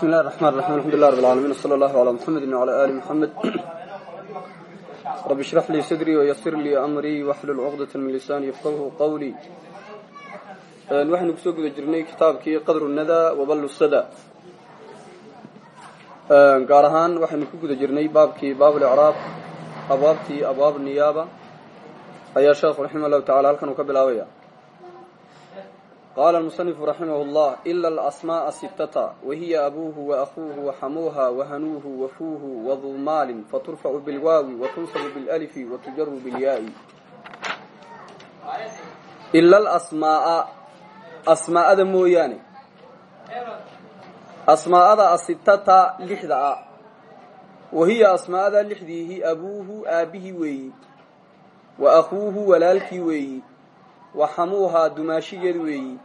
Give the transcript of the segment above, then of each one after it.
بسم الله الرحمن الرحيم الحمد لله رب العالمين وصلى الله على محمد وعلى آل محمد رب اشرح لي صدري ويسر لي أمري واحلل عقدة من لساني يفقهه قولي waxaynu kusoo guda jirnay kitaabkii qadru nada waballu sada gaar ahaan waxaynu ku guda jirnay baabkii baablicraab abwaabtii abwaab niyaaba ayaa sheekhu raximah llahu tacala halkan uu ka bilaabaya qaala almusanifu raximah llah ila alasmaaa sittata wahiya abuuhu waakhuuhu waxamuuha wahanuuhu wafuuhu waduu maalin faturfacu bilwaawi watunsabu bilalifi watujaru bilyaai ila alasmaaa asmaa'ada mooyaane asmaa'ada asitata lixda a wahiya asmaa'ada lixdiihi abuuhu aabbihi weeyi wa akhuuhu walaalkii weeyi wa xamuuhaa dumaashigeed weeyi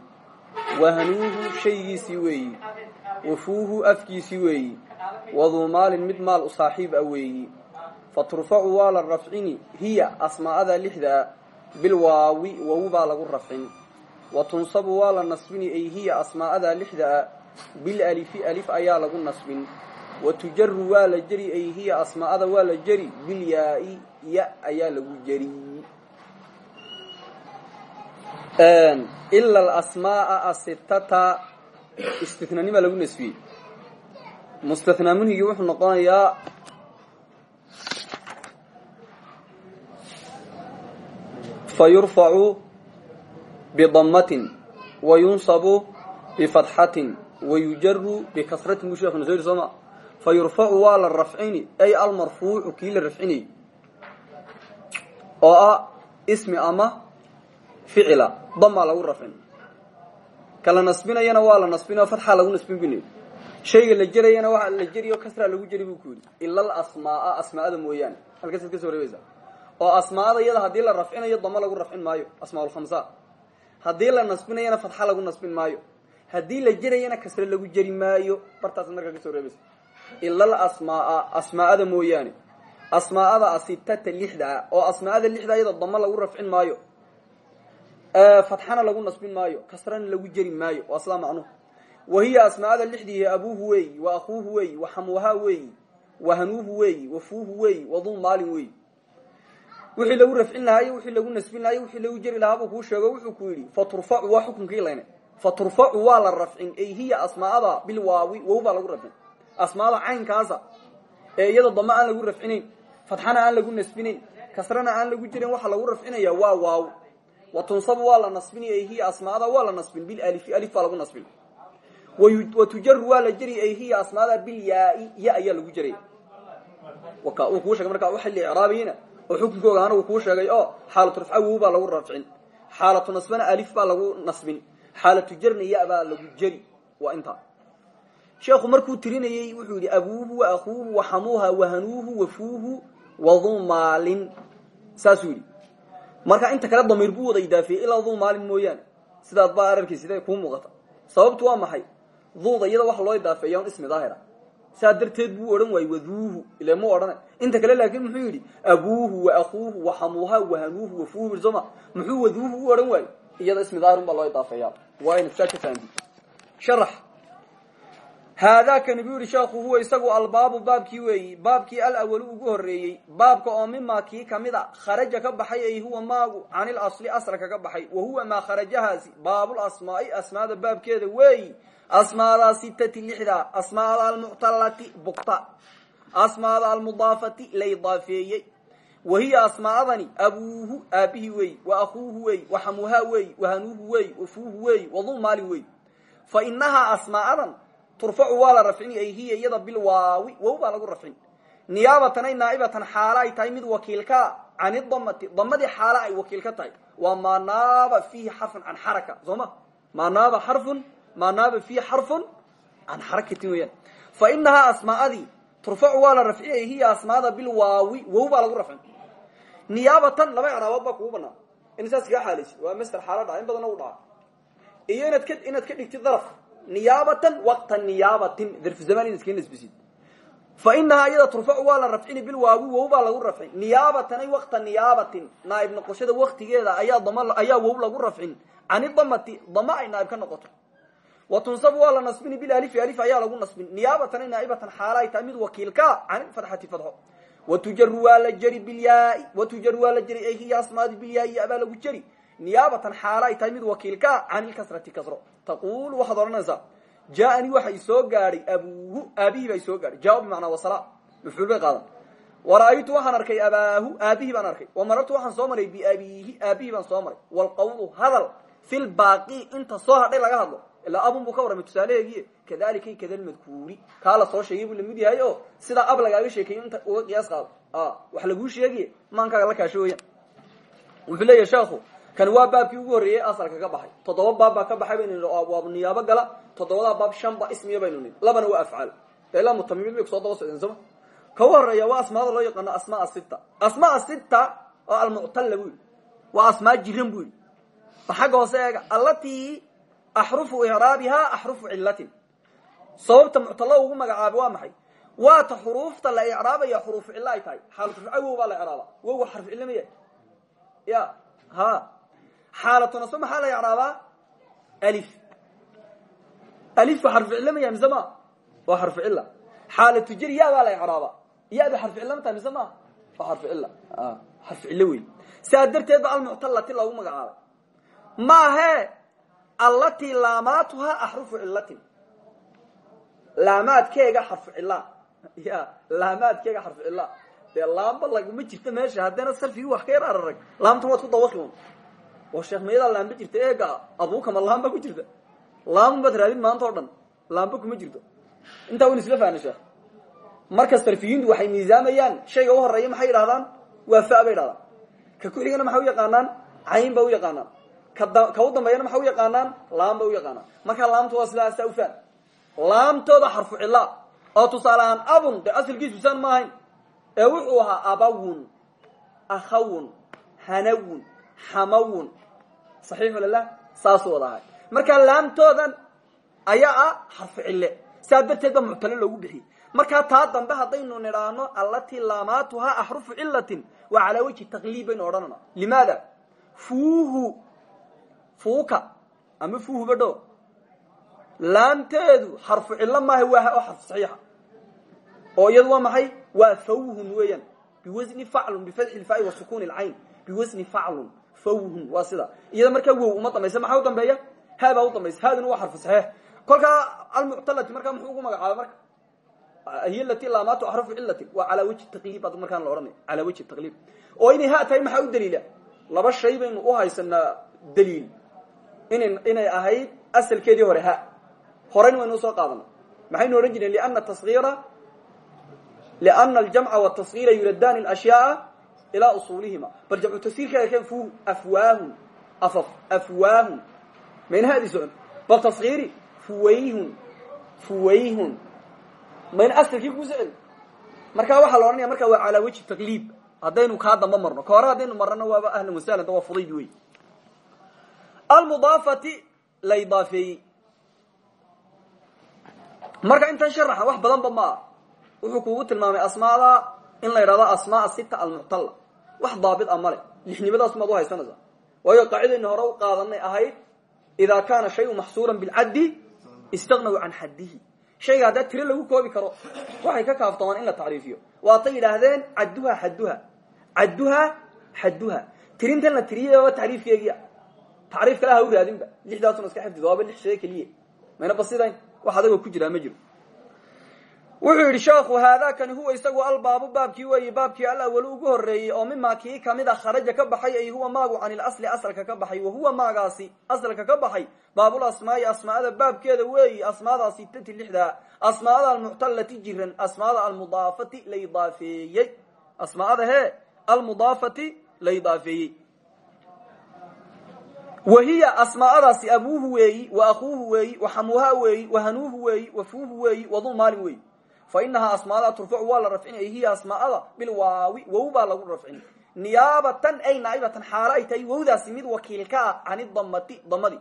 wa hanuuhu shaygiisii weeyi wafuuhu afkiisii weeyi waduu maalin mid maal u saaxiib ah weeyi. Fa turfacu waa la rafcini hiya asmaa'ada lixda a bilwaawi wawu baa lagu rafcin. Wa tunsabu waa la nasbini ay hiya asmaa'ada lixda a bilalifi alif ayaa lagu nasbin. Wa tujaru waa la jeri ay hiya asmaa'ada waa la jeri bilyaai ya ayaa lagu jeri ila alasmaaa asitata istinanima lagu nasbiyey mustathnaa munhigii wuxuu noqonayaa fa yurfacu bidamatin wa yunsabu bifatxatin wa yujaru bikasratin buu sheekhu nasoo yiri sooma fa yurfacu waa la ay almarfuucu kii la rafcinayy oo ismi ama ficila damaa lagu rafcin kala nasbinayana waa la nasbin oo fatxa lagu nasbin bina shayga la jerayana waa la jeriyo kasra lagu jeri buu ku yidhi. Ila alasmaaa asmaa'ada mooyaane. Halkaasaad ka soo reebaysaa oo asmaa'ada iyada haddii la rafcinayo damo lagu rafcin maayo. Asmaaulkhamsa haddii la nasbinayana fatxa lagu nasbin maayo. Haddii la jerayana kasre lagu jeri maayo. Bartaas markaa ka soo reebaysa ila alasmaaa asmaa'ada mooyaane. Asmaa'ada asitata lixdaa oo asmaa'ada lixdaa iyada damo lagu rafcin maayo fatxana lagu nasbin maayo kasrana lagu jeri maayo waa sidaa macnuhu wa hiya asmaa'ada lixdiihi abuuhu weeyi wa akhuuhu weeyi wa xamuuhaa weeyi wa hanuuhu weeyi wa fuuhu weeyi waduu maalin weeyi wixii lagu rafcin lahaayo wixii lagu nasbin lahayo wixii lagu jeri lahaa buu sheego wuxuu ku yidhi fa turfacu waa xukunkii layne. Fa la rafcin ay hiya asmaa'ada bilwaawi wow baa lagu rafcin. Asmaada caynkaasa ee iyada damo aan lagu rafcinayn fatxana aan lagu nasbinayn kasrana aan lagu jerin waxaa lagu rafcinaya waa waaw wa tunsabu waa la nasbini ay hiya asmaada waa la nasbin bilalifi alif baa lagu nasbin. Wa tujaru waa la jeri ay hiya asmaada bilyaai ya ayaa lagu jeray uu kuu shegay markaa u xilli icraabayina oo xukunkooga anagu kuu sheegay oo xaalatu rafca wow baa lagu rafcin. Xaalatu nasbana alif baa lagu nasbin. Xaalatu jarna ya baa lagu jeri waa intaa sheekhu markuu tirinayey wuxuu yidhi abuuhu wa akhuuhu wa xamuuha wa hanuuhu wa fuuhu waduu maalin. Saasuu yidhi marka inta kale damiir buu wada idaafiyey ilaa duu maalin mooyaane. Sidaad baa ararkii sidee kuu muuqata sababtu waa maxay? Duuda iyada waxa loo idaafeeya un ismi daahira. Saa darteed buu odhan waayey waduuhu ile mu odhana inta kale laakiin muxuu yidhi abuuhu wa akhuuhu wa xamuuha wa hanuuhu wa fuuhu soma muxuu waduuhu u odhan waayey. Iyada ismi daahir un baa loo idaafeeya waa ina saa ka sharax haadaakani buu yidhi sheekhu huwa isagu albaabu baabkii weeyi. Baabkii alawalu ugu horreeyey. Baabka oo mimaa kii ka mid a kharaja ka baxay ay huwa maagu can ilasli asalka ka baxay. Wa huwa maa kharajahaasi baabul asmaai asmaada baabkeeda weeyi. Asmaada sitati lixda asmaada almuctalati bugta asmaada almudaafati la idaafeeyey wa hiya asmaadani abuuhu aabbihi weeyi. Wa akhuuhu weeyi wa xamuuhaa weeyi wa hanuuhu weeyi wa fuuhu weeyi turfacu waa la rafcini ay hiya iyada bilwaawi wow baa lagu rafcin. Niyaabatan ay naaibatan xaala ay tahay mid wakiilkaa can idamati damadii xaala ay wakiil ka tahay. Waa maa naaba fiihi xarfun can xaraka soo ma? Naaba xarfun maa naaba fiihi xarfun can xarakatin weyaan fa inahaa asmaadii turfacu waa la rafcini ay hiya asmaada bilwaawi wow baa lagu rafcin. Niyaabatan laba icraabood baa kugu in saas kaga xaalaysi waa master xaala dhaca in u dhaca. Iyo inaad ka inaad ka dhigtid daraf niyaabatan waqta niyaabatin darfu zamaan inaad iskaga nasbisid fa inahaa iyada turfacu waa la rafcini bilwaawi wow baa lagu rafcin niyaabatan ay waqta niyaabatin naaib noqoshada waktigeeda ayaa dam ayaa wow lagu rafcin. Cani damati dama ay naaib ka noqoto. Wa tunsabu waa la nasbini bilalifi alif ayaa lagu nasbin. Niyaabatan naaibatan xaala ay tahay mid wakiilka can fatxati fadxo. Watujaru waa la jeri bilyaai ay niyaabatan xaala ay tahay mid wakiilka can ilkasrati kasro taqulu waxaad odhanaysaa jaaanii waxa isoo gaadhay abuuhu aabihii baa isoo gaadhay. Jaa bimacnaa wasala mafcuul bay qaadan. Wara'aytu waxaan arkay abaahu aabihii baan arkay. Wamarartu waxaan soo maray biabiihi aabihii baan soo maray. Wlqawlu hadal fi lbaaqi inta soo hadhay laga hadlo. Ilaa abun buu ka warramay tusaalaheegii kadalika kada lmadkuuri kaa la soo sheegay buu la mid yahay ab lagaaga sheekeeyo inta uga qiyaas qaado. Wax laguu sheegiye maankaaga la kaasho wuxuu leeyahy sheekhu kan waa baabkii ugu horreeyey asalka ka baxay. Toddoba baab baa ka baxay baynu nii abwaab niyaabo gala. Toddobadaa baab shan ba ismiya baynu nii labana waa afcaal. Ilaa mutamimiin bay ku soo daba socdeen ka horreeya waa asmaada loo yaqaano asmaa sita asmaa sita oo almuctalla buu yidhi. Waa asmaa jiran buu yidhi. Ba xagga hoose eega? Allatii axrufu icraabihaa axrufu cillatin. Sababta ugu magacaabay waa maxay? Waata xuruufta la icraabaya xuruufu cilla ay tahay. Xaalatu rafca wow baa la icraaba ya ha xaalatu nasba maxaa la icraabaa alif. Alifku xarfu cilla maya mise ma waa xarfu cilla. Xaalatu jeri ya baa la icraaba ya-da xarfu cilla ma tahay mise ma waa xarfu cilla. Xarfu cillo wey saa darteed ba almuctallati loogu magacaabay. Maahe allatii laamaatuhaa axrufu cillatin. Laamaadkeega xarfu cilla. Ya laamaadkeega xarfu cilla. Dee laamba laguma jirta meesha haddana un oo sheekh mayadaa laamba jirta eega abuukama laamba ku jirta laambun baad raadin maanta o dhan laamba kuma jirto intaa waynu isla fahna sheekh marka sarfiyiintu waxay miisaamayaan shayga u horreeya maxay yidhahdaan waa fa bay yidhahdaan ka ku-xigana maxay u yaqaanaan cayn ba u yaqaanaan ka u dambeeyana maxay u yaqaanaan laam bay u yaqaanaan markaa laamta waa sidaa saa laamtooda xarfu cilla oo tusaale ahaan abun dee asalkiisu saan ma ahayn ee wuxuu ahaa abawun akhawun hanawun xamawun saxiixu lilah saasuu wada ahay markaa laamtoodan ayaa ah xarfu cille saa darteed ba muctalo taa dambe haddaynu nidhaahno allatii laamaatuhaa axrufu cillatin waa calaa wejhi taqliib baynu odhanana limaada fuuhu ama fuuhu badho laamteedu xarfu cillo maaha waa oo xarfu saxiixa oo iyadu waa maxay waa fawhun weeyaan biwasni faclun bifatxi lfaai wa sukuni lcayn biwasni faclun fawhun waa sida. Iyada markaa wow uma dambaysa maxaa u dambeeya? Haabaa u dambaysa haaduna waa xarfu saxiix kolkaa almuctalati markaa muxuu ugu magacaabay marka? Hiy lati laamaatu axrufu cilatin waa calaa wejhi taqliib ad markaan la odhanay calaa wejhi taqliib. Oo inay ha tahay maxaa u daliila? Laba shay baynu u haysanaa daliil. Ina inay ahayd asalkeedii hore ha horeyna waynu u soo qaadana maxaynu odhan jireen liana tasgiira liana aljamca watasgiira yuradani ashyaaa ilaa usulihima bal jamcu tasgiirkeeda keen fu afwaahun afaf afwaahun mayna haadii socon bal tasgiiri fuwayhun fuwayhun mayna asalkii kugu socel markaa waxaa la odhanaya markaa waa calaa wejhi taqliib haddaynu kaa damba marno ka hore haddaynu marnana waaba ahlan wasahlan da waa fudayd wey almudaafati la idaafeeyey marka intan sharaxa wax badanba ma ah wuxuu kugu tilmaamay asmaada in la yidhahdo asmaa sita almuctalla wax daabit a male lixnimadaas maad u haysanaysaa. Waayo qaacidayna hore u qaadanay ahayd idaa kaana shayu maxsuuran bilcaddi istagnaw can xaddihi. Shayga haddaa tiro lagu koobi karo waxay ka kaaftoomaan in la tacriifiyo. Waatay yidhaahdeen cadduha xadduha cadduha xadduha tirintan la tiriyay waa tacriifkeegia tacriif kale ha u raadinba. Lixdaasuna iska xifdid waaba lix shee keliya mayna basidayn wax adagoo ku jiraa ma jiro wuxuu yidhi sheekhu haadaakani huwa isagu albaabu baabkii weeye baabkii alawalu ugu horeeyey oo mimaa kii ka mid a kharaja ka baxay ay huwa maagu can ilasli asalka ka baxay wa huwa maagaasi asalka ka baxay baabul asmaai asmaada baabkeeda weeyi asmaada sitati lixda asmaada almuctalati jiran asmaada almudaafati la idaafeeyey asmaada hee almudaafati la idaafeeyey wa hiya asmaadaasi abuuhu weeyi wa akuuhu weeyi wa xamuuha weeyi wa hanuuhu weeyi wa fuuhu weeyi waduu maalin weeyi fa inahaa asmaada turfacu waa la rafcinaya hiya asmaada bilwaawi wow baa lagu rafcin. Niyaabatan ay naaibatan xaalo ay tahay wowdaasi mid wakiilka ah can idamati damadii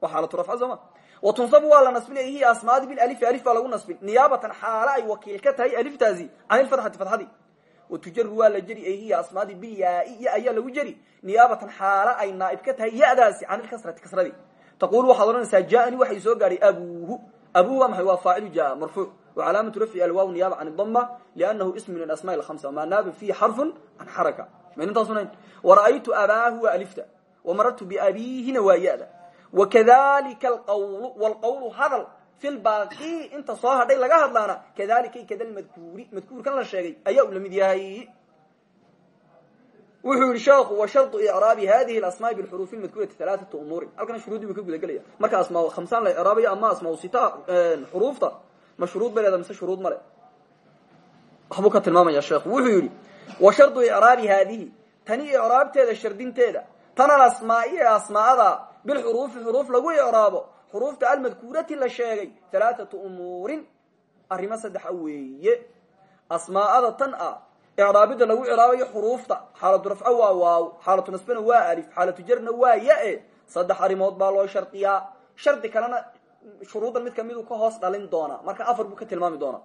waa xaalatu rafca sooma wa tunsabu waa la nasbinaya hiya asmaadi bilalifi alif baa lagu nasbin. Niyaabatan xaalo ay wakiil ka tahay aliftaasi can ilfatxati fatxadii watujaru waa la jeri ay hiya asmaadi bilyaai ya ayaa lagu jeri niyaabatan xaalo ay naaib ka tahay yadaasi can ilkasrati kasradii taqul waxaad odhanaysaa jaanii waxa soo gaadhay marfuuc wacalaamatu rafci alwaaw niyaaba can dama liannahu ismu min asmaa hamsa maa naaba fiihi xarfun can xaraka mayntaasunayn wara'aytu abaahu waa alifta wamarartu biabiihina waa ya-da wakadalika alqawlu wlqawlu hadal fi lbaaqi inta soo hadhay laga hadlaana kadalika kada lmadkuuri madkuurkan la sheegay ayaa u la mid yahay wuxuu yihi sheekhu wa shardu icraabi hadihi asmaa bixuruuf madkuurati alaaatu umuurin halkana shuruudii buu ka guda gelaya marka asmaa khamsaan la icraabayo ama asmaa sita xuruufta ma shuruud ba leeda mise shuruud male waxbuu ka tilmaamaya sheekhu wuxuu yihi wa shardu icraabi haadihi tani icraabteeda shardinteeda tan alasmaai ee asmaada bilxuruufi xuruuf lagu icraabo xuruufta almadkuurati la sheegay alaaatu umuurin arrimo saddexa weeye asmaa'ada tan ah icraabida lagu icraabayo xuruufta xaalatu rafco waa waaw xaalatu nasbana waa alif xaalatu jarna waa ya-e saddex baa loo shardiyaa shuruuddan mid kamiduu ka hoos dhalin doonaa marka afar buu ka tilmaami doonaa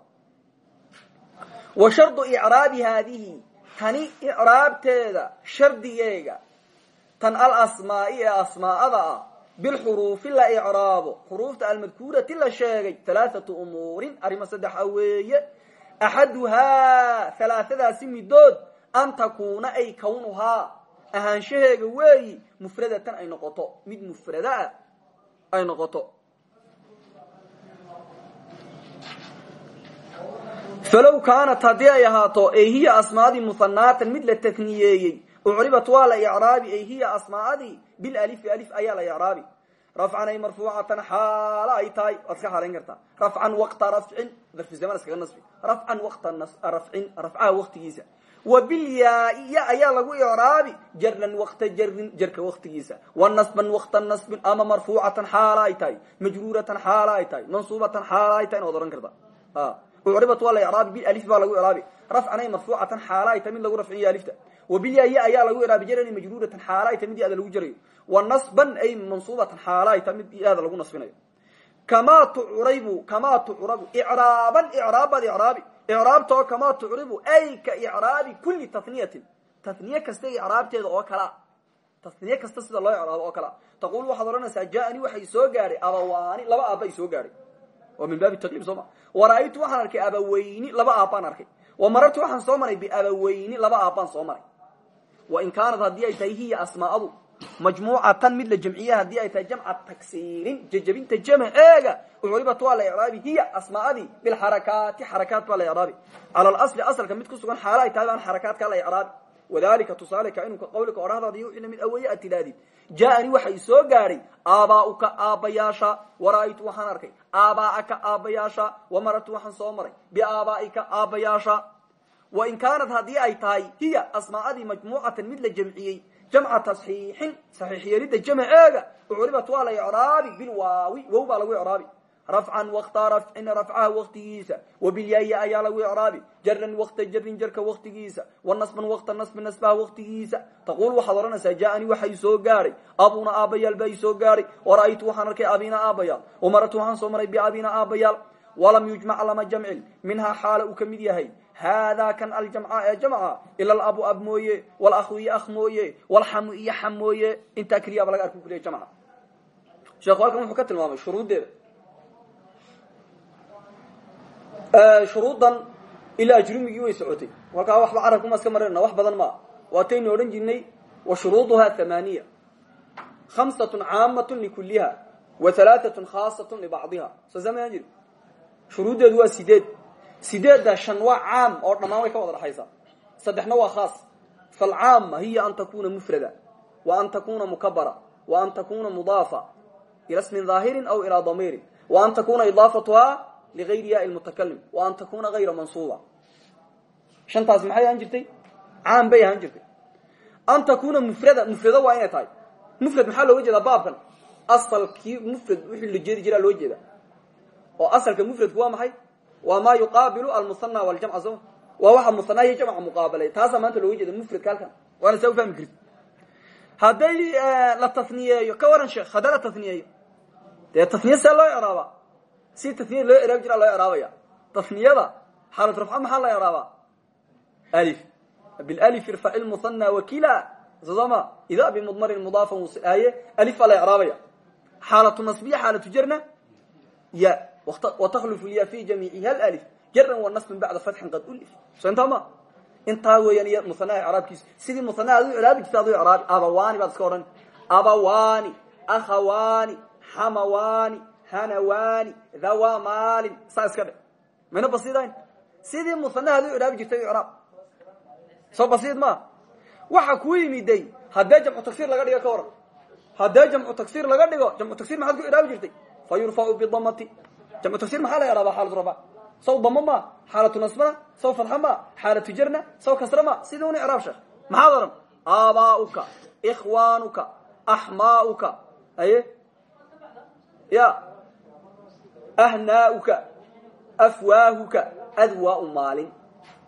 wa shardu icraabi haadihi. Tani icraabteeda shardigeega. Tan al asmaai ee asmaa'ada ah. Bilxuruufi la icraabo xuruufta almadkuurati la sheegay. Alaaatu umuurin arrimo saddexa weeye. Axaduhaa halaaadaasi midood an takuuna ay kawnuhaa. Ahaanshaheega weeyi mufradatan ay noqoto. Mid mufradaa ay noqoto falow kaanat haddii ay ahaato ay hiya asmaadii muhanaatan mid la taniyeeyey ucribat waa la icraabi ay hiya asmaadii bilalifi alif ayaa la icraabi rafcan ay marfuucatan xaalo ay tahay waad iska xaalayn kartaa rafcan waqta rafcin darfi zaman iskaga nasbi rafcan waqta rafcin rafcaha waqtigiisa wa bilyaai ya ayaa lagu icraabi jaran waqta jarin jarka waqtigiisa wa nasban waqta nasbin ama marfuucatan xaalo ay tahay majruuratan xaalo ay tahay mansuubatan xaalo ay tahay inaad ohan karta ucribat waa la icraabi bilif baa lagu icraabi rafcan ay marfuucatan xaalo ay tahay mid lagu rafciyo alifta wabilyaai ayaa lagu icraabi jaran majruuratan xaalo ay tahay mid yaada lagu jarayo wa nasban ay mansuubatan xaalo ay tahay mid yaada lagu nasbinayo kamaa tucrabu kamaa tucrabu icraaban icraabad icraabi icraabtoo kamaa tucribu ay ka icraabi kuli taniyatin taniye kasta icraabteeda oo kalea taniye kasta sida loo icraabo oo kalea taqul waxaad odhanaysaa jaani soo gaadhay abawaani laba aaba soo gaadhay waa min baabi taqliib soo ma. Wara'aytu waxaan arkay abaweyni laba aabbaan arkay. Wa marartu waxaan soo maray biabaweyni laba aabbaan soo maray. Wain kaanat haddii ay tahay hiya asmaa'adu majmuucatan mid la jamciye haddii ay tahay jamca tagsiirin jejabinta jamceega ucribat waa la icraabi hiya asmaadii bilxarakaati xarakaat baa la icraabi cala alasli asalka mid ku sugan xaalo ay tahay baan xarakaadkaa la icraabi wadalika tusaale ka inuka qawlika odhahdaada iyo wixii la mid aweeye aad tidhahdid. Ja'ani waxa i soo gaadhay aabaa'uka aabbayaasha wara'aytu waxaan arkay. Aabaa'aka aabbayaasha wamarartu waxaan soo maray. Biaabaa'ika aabbayaasha. Wain kaanat haddii ay tahay hiya asmaa'adii majmuucatan mid la jamciyey jamca tasxiixin saxiix yeelidda jamceega ucribat waa la icraabi bilwaawi rafcan wakta rafcin rafcaha waktigiisa wabilyaaya ayaa lagu icraabi jaran wakta jarin jarka waktigiisa wa nasban wakta nasbi nasbaha waktigiisa taquul waxaad odhanaysaa ja'anii waxa i soo gaadhay abuna aabbayaal baa i soo gaadhay wara'aytu waxaan arkay abina aabbayaal wamaratu waxaan soo maray biabina aabbayaal walam yujmac lama jamcin minhaa xaala uu ka mid yahay haadaa kan aljamca ee jamca ila alabu ab mooye walahu iyo akh mooye walxamu iyo xam mooye intaa keliyaaba laga arki kuliya jamca sheekhu halkan wuxuu ka tilmaamay shuruuddeeda shuruuddan ilaa ajrumigii way socotay. Halkaa waxba carabkuma iska marana wax badan maa waataynu odhan jirnay wa shuruuduha thamaaniya. Khamsatun caamatun likuliha wa halaatatun khaasatun libacdiha. Soo samayaan jiri shuruuddeedu waa sideed. Sideedda shan waa caam oo dhammaan way ka wada dhaxaysaa saddexna waa khaas. Falcaama hiya an takuna mufrada wa an takuna mukabara wa an takuna mudaafa ila smin dhaahirin aw ilaa damiirin wa an takuna idaafatuhaa ligayri yaai lmutakalim wa an takuna gayra mansuuba shantaasi maxay ahaan jirtay caam bay ahaan jirtay an takuna mufrada mufrado waa inay tahay mufrad maxaa looga jeedaa baabkan asalkii mufrad wixii la jeedi jiraa loo jeeda oo asalka mufradku waa maxay waa maa yuqaabilu almuhana waljamca soma waa waxa muhana iyo jamca muqaabalay taasaa maanta looga jeeda mufradka halkan waana saa ufahmi karti hadday la taniyeeyo ka waran sheekh hadday la taniyeeyo dee taniye see loo icraaba si taniya loo icraab jiraa loo icraabaya taniyada xaalat rafca maxaa la icraabaa alif. Bilif irfaci lmuhana wakila. Soma ida bimudmarin mudaafan aye alif baa la icraabaya xaalatu nasbiya xaalatu jarna. Ya wataklufu lya fi jamiiciha alif. Jaran wa nasbin bacda fatxin qad ulif. So intaa ma intaa weeyaan iyo musanaha icraabkiisu sidii musanaha ad u icraabi jirta adu icraabi abawani baad iska odhan. Abawani akhawani xamawani hanawani dhawa maalin saa iska dhe mayna basidayn sidii musanaha ad u icraabi jirtay icraab. Soo basiid maa waxa kuu yimiday haddee jamcu tagsir laga dhigo ka waran. Haddee jamcu tagsir laga dhigo jamcu tagsir maxaad ku icraabi jirtay? Fa yurfacu bidamati. Jamcu tagsir maxaa la icraaba xaalatu rafa saw damo ma xaalatu nasbana saw fadxa ma xaalatu jarna saw kasra ma sidii un icraab sheekh. Maxaad oran aabaauka ikhwaanuka axmaauka aye ya ahnaauka afwaahuka adwaau maalin.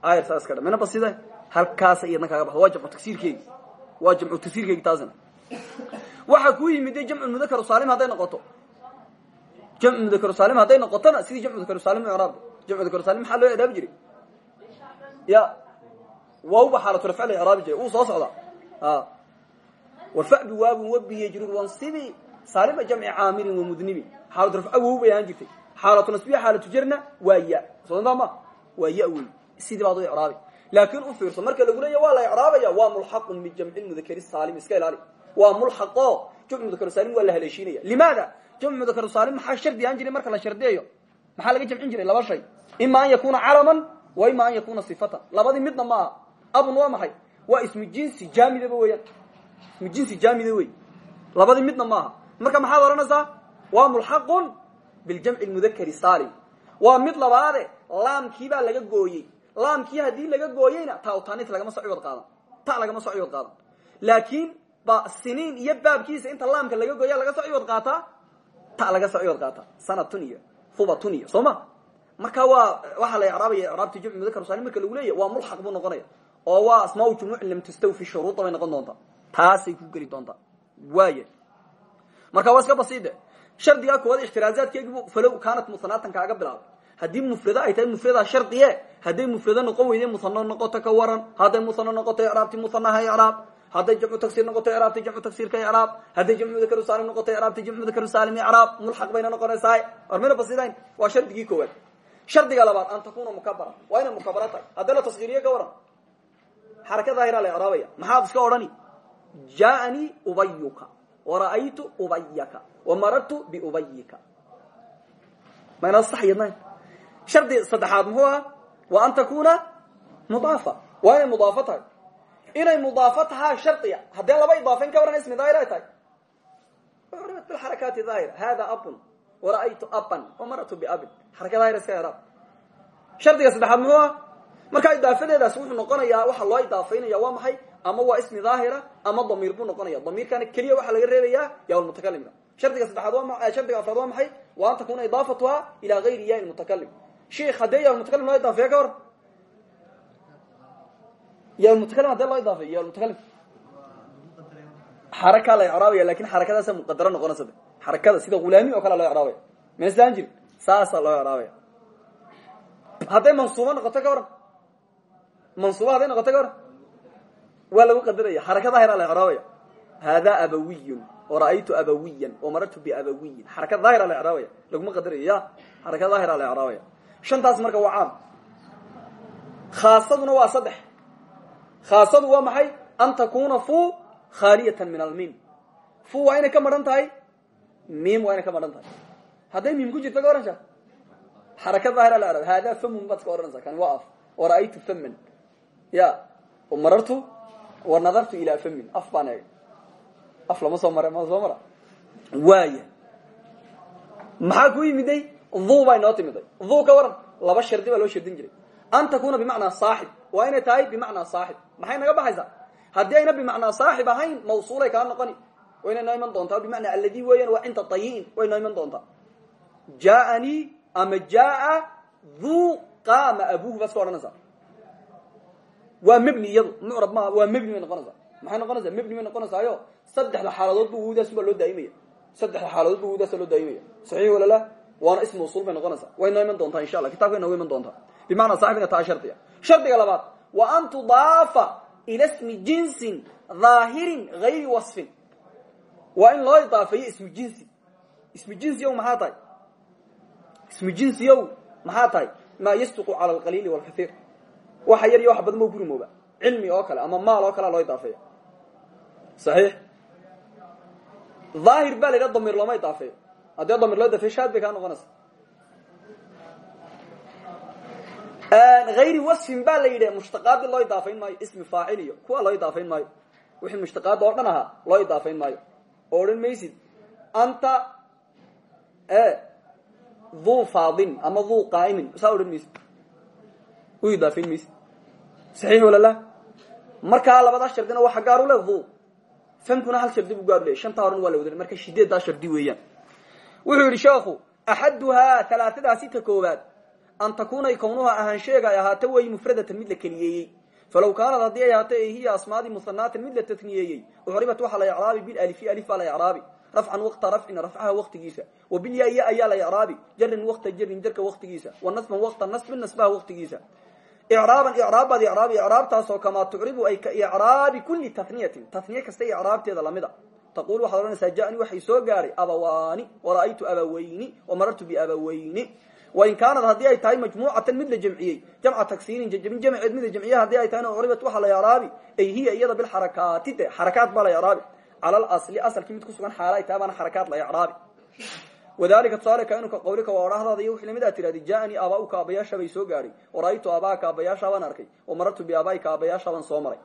Ayar saa iska dha mina basida halkaasa iyadna kaaga baxda waa jamcu tagsiirkeegi waa jamcu tagsiirkeegi taasina. Waxaa kuu yimid jamcu mudakar saalim hadday noqoto. Jamcu mudakar saalim hadday noqotona sidii jamcu mudakar saalim icraab jamcu mudakar saalim maxaa loo icraabi jiray? Ya waawba xaalatu rafc la icraabi jiray. Wuu soo socdaa. A warfa biwaabin wabi yajrur wansibi saalima jamci caamirin wamudnibi xaalatu rafca wow bay ahaan jirtay xaalatu nasbiya xaalatu jarna waa ya soontaa ma waa ya wey sidii baad u icraabi laakin u fiirso marka lagu leeya waa la icraabaya waa mulxaqun bijamci mudakari saalim iska ilaali waa mulxaqo jamcu mudakar saalim waa la haleeshiinaya limaada jamcu mudakar saalim maxaa shardi ahaan jiray marka la shardiyayo maxaa laga jamcin jiray laba shay ima an yakuna calaman wa ima an yakuna sifatan labadii midna ma aha abun waa maxay waa ismu jinsi jaamidaba weeyaan ismu jinsi jaamida wey labadii midna ma aha marka maxaad odhanaysaa waa mulxaqun biljamci mudakari salim waa mid labaade laamkiibaa laga gooyey. Laamkii haddii laga gooyeyna ta utanit lagama soo ciwad qaadan. Ta lagama soo ciwad qaadan. Laakiin ba siniin iyo baabkiisa inta laamka laga gooya laga soo ciwad qaataa ta laga soo ciwad sanatun iyo hubatun iyo soo ma marka waa waxaa la icraabaya icraabti jamci mudakar salim marka lagu leeyahy waa mulxaq noqonaya. Oo waa asmaa jumuucin lam tastawfi shuruuda bay noqon ku geli doontaa waaya marka waa iska basiide shardigaa koowaad ixtiraazaadkeegibu falow kaanat musanaatan kaaga bilaabay. Haddii mufrado ay tahay mufradaa shardiye hadday mufrado noqon weyde musano noqoto ka waran hadday musano noqoto icraabti musanaha icraab hadday jamcu tagsiir noqoto icraabti jamcu tagsiirka icraab hadday jamcu mudakaru saalim noqoto icraabti jamcu mudakaru saalim icraab mulxaq bayna noqonaysaa armina basidayn waa shardigii koowaad. Shardiga labaad an takuna mukabara. Waa inay mukabara tahay. Hadday la tasgiiriye ka waran. Xaraka daahira la icraabaya maxaad iska odhani? Jaanii ubayuka wara'aytu ubayaka wamarartu biubayika mayna sax yadnayn shardi saddexaad muxuu aha wa an takuna mudaafa. Waa inay mudaafo tahay. Inay mudaafo tahaa shardiya haddee laba idaafayn ka waran ismi daahir ay tahay. Uxrimat bilxarakaati daahira. Hada abun wara'aytu aban wamarartu biabin xaraka daahira iska eraab shardiga saddexaad muxuu ah markaa idaafadeedaas wuxuu noqonayaa waxaa loo idaafaynaya waa maxay ama waa ismi daahira ama damiir buu noqonaya. Damiirkana keliya waxaa laga reebayaa yamutakalimka shardiga saddexaad waa shardiga afraad waa maxay? Wa an takuna idaafatuha ila gayri ya mutakalim sheikh haddee yamutakalim loo idaafeeya ka hor? Yamutakalim hadee loo idaafeey yamutakalim xarakaa la icraabaya laakiin xarakadaasa muqadaro noqonaysa xarakada sida hulaami oo kale loo icraabaya. Mesaan jir saasaa loo icraabaya. Hadday mansuuba noqoto ka waa lagu qadaraya xaraka daahira la icraabaya. Hada abawiyun wara'aytu abawiyan wamarartu biabawiyin xaraka daahira la icraabaya laguma qadarayo ya xaraka daahira la icraabaya. Shantaas marka waa caam. Khaasaduna waa saddex. Khaasadu waa maxay? An takuna fu khaaliyatan min almim fu waa inay ka maran tahay? Mim waa inay ka maran tahay. Hadday mim ku jirto ka oran sha xaraka daahira la icraab hada famun baad ka oranaysaa kani waa af. Wara'aytu faman. Ya marartu wanadartu ilaa famin af baan eegay. Af lama soo mara ma soo mara waaya maxaa ku yimiday? Duu baa inoo timiday. Duu ka waran laba shardi baa loo shardin jiray. An takuna bimacnaa saaxib. Waa inay tahay bimacnaa saaxib. Maxay naga baxaysaa? Haddii ayna bimacnaa saaxib ahayn mawsuulay kaa noqoni. Wayna noo iman doontaa? Bimacnaa aladi weeyaan waa cinda tayiin. Way noo iman doontaa. Jaaanii ama jaa duu qaama abuhu baad ka odhanaysaa waa mebni iyadu mucrab maaha waa mebni bay noqonaysaa. Maxay noqonaysaa? Mebni bay noqonaysaayo saddexda xaaladood ba wuudaas baa loo daa'imaya saddexda xaaladood ba wuudaasa loo daa'imaya saxiix walala waana ism mawsuul bay noqonaysaa. Way noo iman insha allah. Kitabka nooga iman doontaa. Bimacnaa taa shardiga shardiga labaad wa an tudaafa ila smi jinsin dhaahirin gayri wasfin. Waa in loo idaafeeyo ismu jinsi ismi jinsiyow maxaa tahay? Ismi jinsiyow maxaa tahay? Maa yasduqu cala alqaliili walkaiir waxa yar iyo wax badan mo ku rumooba cilmi oo kale ama maal oo kalea loo idaafeeya saxiix. Daahir baa la yidhaha damiir looma idaafeeyo. Haddii damir loo idafeeyo shaad bay kaa noqonaysa hayri wasfin baa la loo idaafayn maayo ismi faacil iyo kuwa loo idaafayn maayo. Wixii mushtaqaada oo dhan loo idaafayn maayo. Oo odhan maysid anta duu faadin ama duu qaa'imin. Saa odhan u idaafayn maysid saxiix wala la? Markaa labadaa shardina waxa gaar u le duu fankuna hal shardi buu gaar u leey shantaa horan waa la wada marka sideeddaa shardi weeyaan. Wuxuu yidhi sheekhu axaduhaa alaaadaasi ta koowaad an takuunay kownuha ahaansheega ay ahaato wey mufradatan mid la keliyeeyey falow kaanad haddii ay ahaato hiya asmaadii musanaatan mid la tatniyeeyey ucribat waxaa la icraabi bilalifi alif baa la icraabi rafcan waqta rafcin rafcaha waqtigiisa. Wabilyaaya ayaa la icraabi jarin waqta jarin jarka waqtigiisa. Wa nasban waqta nasbin nasbaha waqtigiisa icraaban icraabbaad icraabi icraabtaasoo kamaa tucribu ay ka icraabi kuli taniyatin taniye kasta icraabteeda la mid a taqul waxaad odhanaysaa jani waxay soo gaadhay abawaani wara'aytu abawayni wamarartu biabawayni. Wain kaanad haddii ay tahay majmuucatan mid la jamciyey jamca tagsiirin jajabin jamceed mid la jamciye haddii ay tahayna ucribat waxaa la icraabi ay hiya iyada bilxarakaati de xarakaat baa la icraabi cala alasli asalkii mid kusugan xaala ay tahay baana xarakaat la icraabi wadalika tusaale kainuka qawlika waa odhahdaada iyo wixii la mid aa tidhahdi ja'anii aabaa'uka aabayaasha bay soo gaadhay wara'aytu aabaaka aabayaashaa baan arkay wamarartu biaabaa'ika aabayaashaa baan soo maray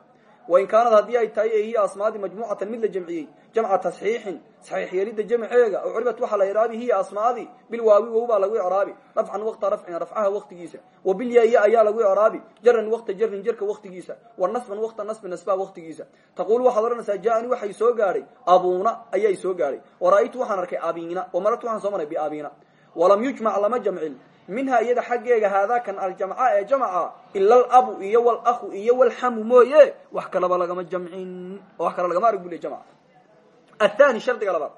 wain kaanad haddii ay tahay ee hiya asmaadii majmuucatan mid la jamciyey jamca tasxiixin saxiix yeelidda jamceega ucribat waxaa la icraabi hiya asmaadii bilwaawi wow baa lagu icraabi rafcan waqta rafcin rafcaha waqtigiisa wabilyaaya ayaa lagu icraabi jaran waqta jarin jarka waqtigiisa wa nasban waqta nasbi nasbaha waqtigiisa taquul waxaad odhanaysaa ja'ani waxay soo gaadhay abuuna ayay soo gaadhay wara'aytu waxaan arkay abiina wamarartu waxaan soo maray biabiina walam yujmac lama jamcin minha iyada xaggeega haadakan aljamca ee jamca ila alabu iyo walahu iyo walxamu mooye wax kalaba lagama jamcin oo wax kale lagama arag bu le jamca. Athani shardiga labaad.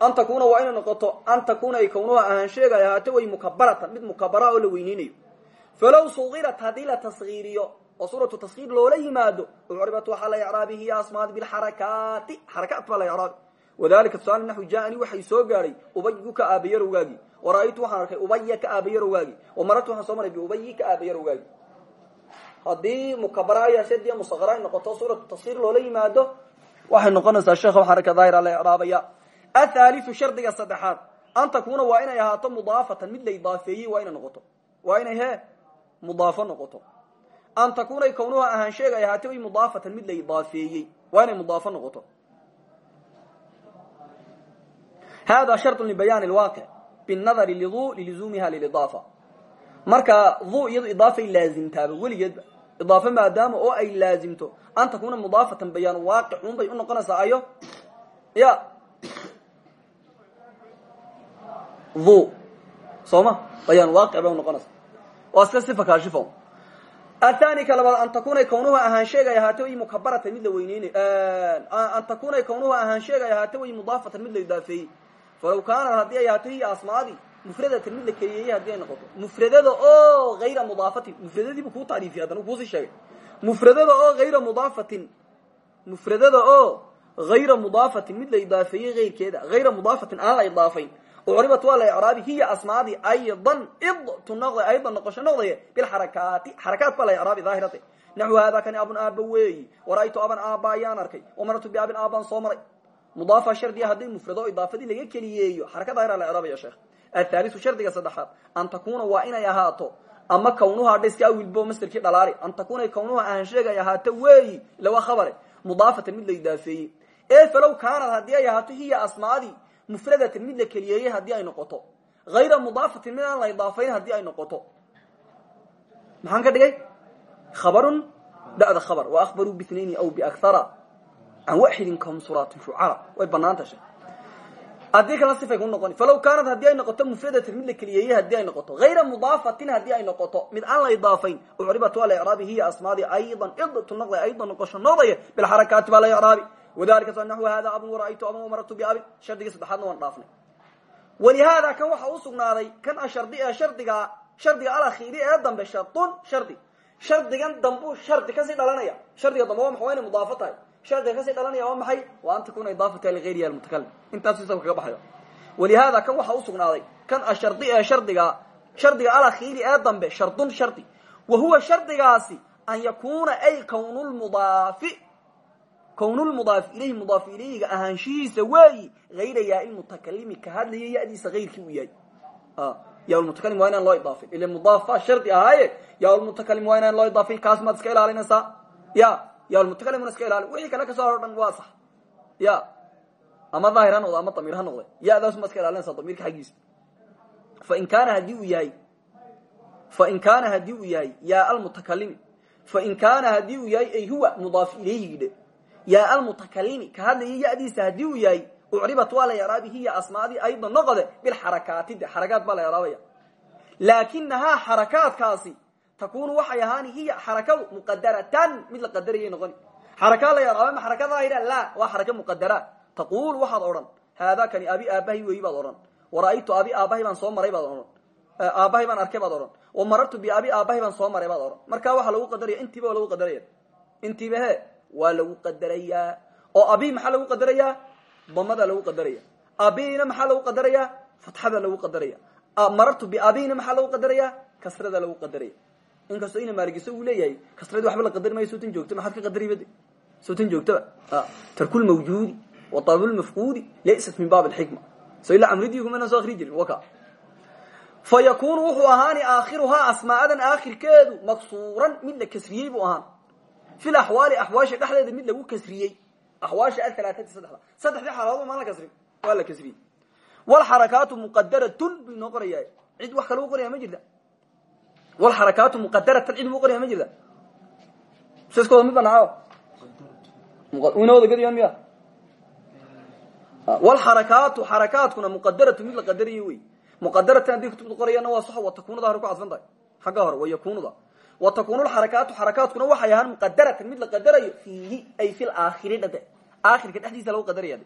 An takuna waa inay noqoto an takuna ay kownuha ahaansheega ay ahaato way mukabaratan mid mukabara oo la weyneynayo falow sugirat haddii la tasgiiriyo oo suuratu tasgiir loola yimaado ucribat waxaa la icraabi hiya asmaad bilxarakaati xarakaat baa la icraabi wadalika tusaale naxu ja'ani waxay soo gaadhay ubayigu ka aabayarowgaagii wara'aytu waxaan arkay ubaya ka aabayarowgaagi wamarartu waxaan soo maray biubayi ka aabayarowgaagi haddii mukabara yaasediya musaqara ay noqoto suuratu tasgiir loola yimaado waxay noqonaysaa sheekha xaraka daahira la icraabaya athaliu shardiga saddexaad an takuna waa inay ahaato mudaafatan mid la idaafeeyey waa inay noqoto waa inay he mudaafo noqoto an takunay kownuha ahaansheega ay ahaate way mudaafatan mid la idaafeeyey waa inay mudaafo noqoto hada sharط libayaan اlwaaqic bالnadr lidu liluzumiha lilidaafa marka du iyado idaafay laazimtaaba weligeedba idaafo maadaama oo ay laazimto an takuna mudaafatan bayaan waaqic un bay unoqonaysaa ayo ya du soo ma bayaan waaqic bay unoqonaysaa waa iska sifa kaashifo athani ka labaad an takuna kownuha ahaansheega ay ahaato way mukabaratan mid la weyneynayo an takuna kownuha ahaansheega ay ahaato way mudaafatan mid la idaafeeyey falaw kaanad haddii ay ahaato hiya asmaadii mufradatan mid la keliyeeyey haddii ay noqoto mufradada oo hayra mudaafatin mufradadiibu kuu tacriifiyay haddana kuusii sheegay mufradada oo hayra mudaafatin mufradada oo hayra mudaafatin mid la idaafeeyey hayrkeeda hayra mudaafatin aan la idaafayn ucribat waa la icraabi hiya asmaadii aydan id tu noqday aydan noqosho noqdaya bilxarakaati xarakaat baa la icraabi daahirate naxu hada kani abun aaba weeyi wara'aytu aban aaba ayaan arkay wamarartu biabin aabaan soo maray mudaafa shardiga hadday mufrado idaafadii laga keliyeeyo. Xaraka daahira la icraabaya sheekh. Athaliu shardiga saddexaad. An takuna waa inay ahaato ama kawnuha dhiska awilbo masterkii dhalaali. An takuna kawnuha ahaansheega ay ahaato weeyi ila waa khabare. Mudaafatan mid la idaafeeyey. Ee falow kaanad haddii ay ahaato hiya asmaadii mufradatan mid la keliyeeyey haddii ay noqoto. Hayra mudaafatin mid aan la idaafayn haddii ay noqoto. Maxaan ka dhigay? Khabarun da'da khabar. Wa akhbaruu binaini aw can waxidin kamsuraatin shucara way banaanta she haddii kala sifay ku noqoni falaw kaanad haddii ay noqoto mufradatan mid la keliyeeyey haddii ay noqoto hayra mudaafatin haddii ay noqoto mid aan la idaafayn ucribat waa la icraabi hiya asmaadii aydan id tu noqday aydan noqosho noqdaya bilxarakaati baa la icraabi wadalika sa naxwu hada abun wara'aytu aban wamarartu biabin shardigii saddexaadna waan dhaafnay. Walihaada kan waxa u sugnaaday kan a shardi ee shardiga shardiga alakhiiri ee dambe shardun shardi. Shardigan dambuu shardi ka sii dhalanaya. Shardiga dambe waa maxa waa inay mudaafo tahay shardiga ka sii dhalanaya waa maxay? Wa an takuna idaafata ligayriha almutakalim intaasu isaga kaga baxayo. Walihaada kan waxaa usugnaaday kan ashardi ee shardiga shardiga alakhiiri ee dambe shardun shardi wa huwa shardigaasi an yakuuna ay kownulmudaafi kownulmudaafi ilayhi mudaafi ilayhiga ahaanshihiisa weeyi hayra yaai mutakalimi ka hadlaya yadiisa hayrkii uu yahay. Yamutakalim waa inaan loo idaafin. Ila mudaafaa shardi ahaaye yamutakalim waa inaan loo idaafin kaas maad iska ilaalinaysaa? Ya yamutakalimuna iska ilaali. Wixii kale ka soo haro dhan waa sax. Ya. Ama daahir ha noqde ama damiir ha noqde. Yadaas maad iska ilaalinaysaa damiirka xaggiisa. Fain kaana haddii uu yahay fain kaana haddii uu yahay ya almutakalimi fain kaana haddii uu yahay ay huwa mudaaf ilayhigidhe ya almutakalimi ka hadlaya yadiisa haddii uu yahay ucribat waa la yaraabi hiya asmaadii ayda noqode bilxarakaati de xarakaad baa la yaraabaya. Laakinahaa xarakaadkaasi takunu waxay ahaani hiya xarakadu muqadaratan. Mid la qadarayay noqoni xarakaa la yaraaba ma xaraka daahira la waa xaraka muqadara. Taqul waxaad odhan. Haadaa kani abi aabahay weeyi baad odhan. Wara'aytu abi aabahay baan soo maray baad odhan. Aabahay baan arkay baad odhan. Wa marartu biabi aabahay baan soo maray baad odhan. Markaa waxaa lagu qadaraya intiiba waa lagu qadaraya intiiba he waa lagu qadarayaa oo abi maxaa lagu qadarayaa damada lagu qadaraya abina maxaa lagu qadaraya fatxada lagu qadaraya marartu biabina maxaa lagu qadaraya kasrada lagu qadaraya inkastoo ina maaligiso uu leeyahay kasradi waxba la qadari maayo sootan joogta maxaad ka qadaribade sootan joogtaba tarkulmawjuudi wa talabulmafquudi laysat min baab alxikma. So ilaa camridiikumana soo akri jirin waka. Fa yakunu wuxuu ahaani aakhiruhaa asmaadan aakhirkeedu maksuuran mid la kasriyey buu ahaan. Fi laxwaali axwaasha dhexdeeda mid lagu kasriyey. Axwaasha ahalaaati saddexda. Saddexdii xaaladood maan la kasrin waa la kasriyey. Walxarakaatu muqadaratun buu inoo qoraya cid wax kale u qoraya ma jirta walxarakaatu muqadaratan cid buu qoraya ma jirta? Saskooda mid banaaco ina wada gadayan miya? Walxarakaatu xarakaadkuna muqadaratu mid la qadarayo wey. Muqadaratan haddii kutubta qorayana waa sax watakunada hore ku cadfan tahay xagga hore wa yakunuda wa takunu lxarakaatu xarakaadkuna waxay ahaan muqadaratan mid la qadarayo fiihi ay fi laakhiri dhade aakhirka dhexdiisa lagu qadaraya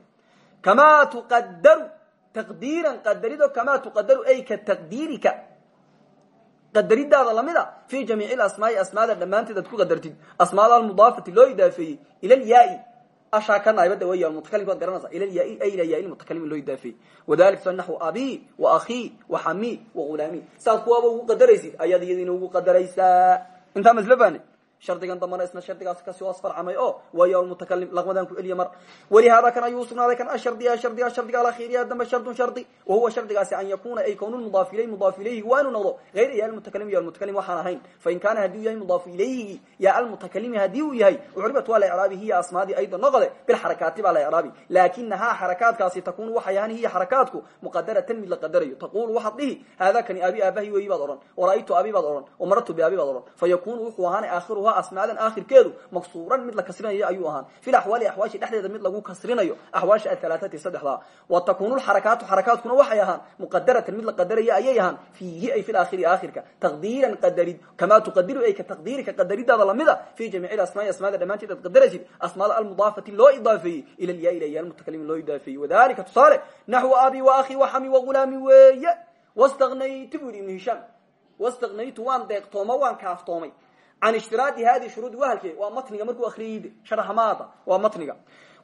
kamaa tuqadaru taqdiiran qadarido kamaa tuqadaru ay ka taqdiirika qadaridaada lamida fi jamiici asmaai asmaada dhammaanteed ad ku qadartid. Asmaada almudaafati loo idaafeeyey ila lyaai ashaa ka naybada wey mutakalimka waad garanaysa. Ila lyaai ay ila yaai mutakalimi loo idaafeeyey. Wadalika naxwu abi wa akhii wa xami wa ghulaami saad kuwaaba ugu qadaraysid ugu qadaraysaa intaa masla shardigan dambana isna shardigaas kasi hoos farcamay o wayo almutakalim laqmadan ku celiya mar. Walihaada kan ayuu usugnaaday kan ashardiya shardiga shardiga alakhiriya dambe shardun shardi. Wa huwa shardigaasi an yakuna ay kownu mudaaf ileyh mudaaf ilayhi waa inuu noqdo. Hayra ya almutakalim yo almutakalim waxaan ahayn. Fain kaana haddii u yahay mudaaf ilayhi ya almutakalimi haddii uu yahay ucribat waa la icraabi hiya asmaadii aydan noqode. Bilxarakaati baa la icraabi laakinahaa xarakaadkaasi takunu waxay ahaan hiya xarakaadku muqadaratan mid la qadarayo taqulu waxaad dhihi haada kani abi aabahi weeyi baad odhan. Wara'aytu abi baad odhan. Wamaratu biabi baad odhan. Fa yakunu wuxuu ahaana aakhiruha asmaadan aakhirkeedu maksuuran mid la kasrinayo ayuu ahaan. Fi axwaali axwaashi dhexdeeda mid lagu kasrinayo axwaasha ahalaaati saddexdaa wa takunu lxarakaatu xarakaadkuna waxay ahaan muqadaratan mid la qadaraya ayay ahaan fiihi ay fi laakhiri aakhirka. Taqdiiran qadarid kamaa tuqadiru ay ka taqdiirika qadaridaada lamida fi jamiici asmaai asmaada dhammaanteed aad qadaraysid asmaada almudaafati loo idaafeeyey ila lyaa ila ya mutakalimi loo idaafeeyey. Wadalika tusaale naxwu abi wa akhi waxami wagulaami weeye wastagnaytu bu yidhi ibnu hishaam wastagnaytu waan deeqtoomo waan kaaftoomay can ishtiraadi hadi shuruudi wahalke waa matniga markuu akriyayde sharxamaada waa matniga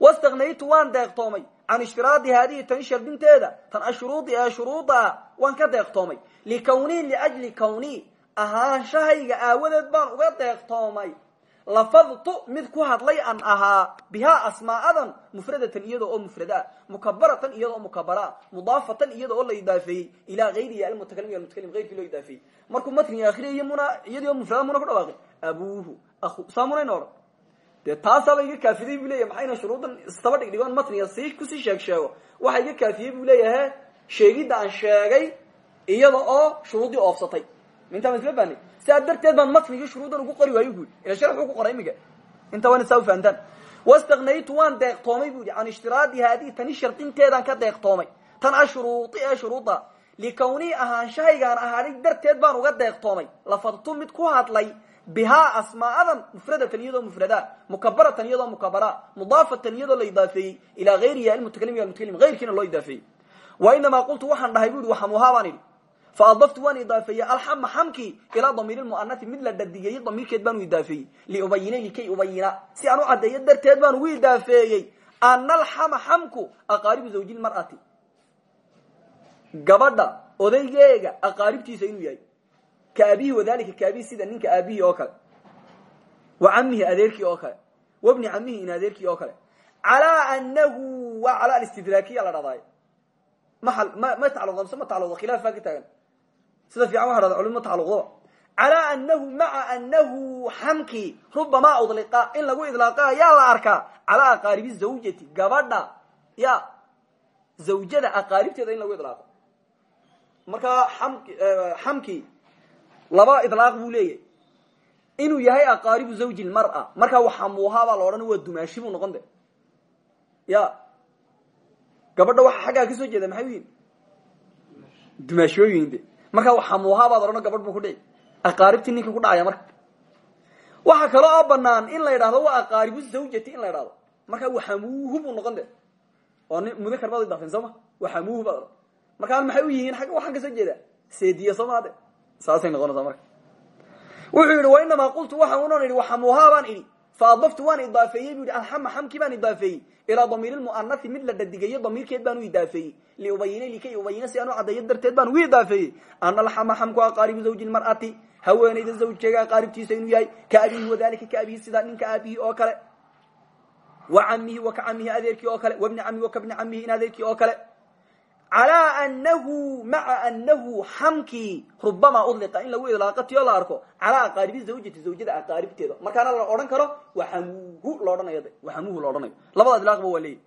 wastaknaytu waan deeqtoomay can ishtiraadi haadihi tan shardinteeda tan ashuruudi ee shuruuda waan ka deeqtoomay likownii liajli kownii ahaanshahayga aawadeed baan uga deeqtoomay lafadtu mid ku hadlay an ahaa bihaa asmaa'adan mufradatan iyada oo mufrada mukabaratan iyada oo mukabara mudaafatan iyada oo la idaafeeyey ilaa ayri almutakalim almutakalim ayrkii loo idaafeeyey markuu matniga akriyay muna iyadii oo mufrada muna ku dhawaaqay abuhu aku saa munayna odhan dee taasaaba iga kaafiday buu leyahy maxayna shuruudan istaba dhigdhigoon matniga si ku sii sheeg sheego waxa iga kaafiyey buu leeyahe sheegidda aan sheegay iyada oo shuruuddii oofsatay. Mintaa ma isla fahnay sidaa darteed baan matnigii shuruudan ugu qori waayo buui ila sharxuu ku qoray imiga inta waa ina saa ufahantaan wastaknaytu waan deeqtoomay bu yihi can ishtiraadi haadihi tani shardinteedaan ka deeqtoomay. Tan ashuruudi ee shuruuda. Likownii ahaanshahaygaan ahaaday darteed baan uga deeqtoomay. Lafadtu mid ku hadlay bihaa asmaa'adan mufradatan iyadoo mufrada mukabaratan iyadoo mukabara mudaafatan iyadoo la idaafeeyey ilaa hayriha almutakalim almutakalim hayrkiina loo idaafeeyey wa inamaa qultu waxaan dhahay bu ihi waxamuhaa faadaftu waan idaafeeyey alxama xamki ilaa damiir muanai mid la dhadigeeyey damiirkeed baan u idaafeeyey liubayina likay ubayina si aan u caddeeyo darteed baan ugu idaafeeyey ana alxama xamku aqaaribu zawji lmar'ati gabadha odaygeega aqaaribtiisa inuu yahay ka abihi wadalika ka abihi sida ninka aabihi oo kale wa camihi adeerkii oo kale wabni camihi in adeerkii oo kale calaa anahu waa cala alistidraakiya la sida fiican waxa dhahda culimo tacaluqdaba calaa anahu maca anahu xamkii rubamaa udliqa in lagu idlaaqa ayaa la arkaa calaa aqaaribi zawjati gabadha ya zawjada aqaaribteeda in lagu idlaaqo markaa am xamkii laba idlaaq buu leeyahay inuu yahay aqaaribu zawji lmara markaa waxamuuhaa baa la odhan waa dumaashi buu noqon de ya gabadha waxa xaggaa ka soo jeeda maxay u yihiin markaa waxamuuhaa baad odhano gabadh buu ku dhici. Aqaaribtii ninka ku dhacaya marka. Waxa kale oo banaan in la yidhahdo waa aqaaribu zawjati in la yidhahdo markaa waxamuuhu buu noqon de oo mudakar baad idaafin soo ma? Waxamuuhu baad odhan markaa maxay u yihiin? Agga waxaan ka soo jeeda seediya soo maade saasay noqonaysaa marka. Wuxuu yidhi wa inamaa qultu waxaan unan idhi waxamuuhaa baan idhi fa adaftu waan idaafeeyey bu yidhi alxama xamkii baan idaafeeyey ilaa damiiri lmu'anasi mid la dhadigayo damiirkeed baan u idaafeeyey liubayina likay ubayina si aan u caddeeyo darteed baan ugu idaafeeyey ana alxama xamku aqaaribu zawji lmar'ati haweenayda zawjkeega aqaaribtiisa inuu yahay ka abihi wadalika ka abihi sida ninka aabihi oo kale wa camihi wa ka camihi adeerkii oo kale wabni camihi wa kabni camihi adeerkii oo kale calaa anahu maca anahu xamkii rubamaa udliqa. In lagu idlaaqatiyo la arko. Calaa aqaaribi zawjati zawjada aqaaribteeda markaana la odhan karo waxamuhu lo odhanayo de waxamuhu la odhanayo. Labada idlaaqba waa leeyahy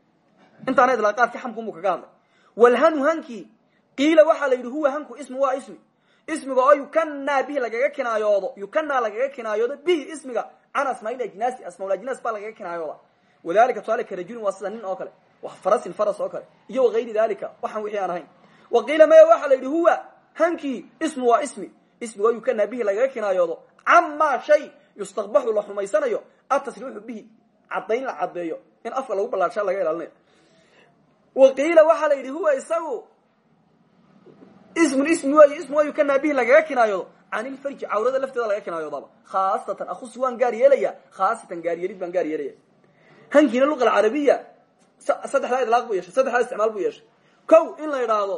intaana idlaaqaadki xamkumu kaga hadlay. Walhanu hankii qiila waxaa la yidhi huwa hanku ismu waa ismi. Ismiga oo yukanaa bihi lagaga kinaayoodo. Yukanaa lagaga kinaayoodo bihi ismiga. Can asmail ajnaasi asmaul ajnaas baa lagaga kinaayooda. Wadalika tusaale ka rajulin waa sida nin oo kale farasin faras oo kale. Iyo wagayri dalika waxaan wixii aan ahayn. Wa qiila maya waxaa la yidhi huwa hankii ismu waa ismi. Ismiga oo yukanaa bihi lagaga kinaayoodo. Camaa shay yustaqbaxu la xumaysanayo atasriixu bihi. Caddayn la caddeeyo. In afka lagu ballaarshaa laga ilaalinayo. Wa qiila waxaa la yidhi huwa isagu. Ismun ismi wey ismu waa yukanaa bihi lagaga kinaayoodo. Can ilfarji cawrada lafteeda laga kinaayoodaba khaasatan akhus waan gaar yeelaya khaasatan gaaryeelid baan gaar yeelaya hankiina luqa alcarabiya saddexdaa idlaaq buu yeeshay saddexdaa isticmaal buu yeeshay. Kow in la idhaahdo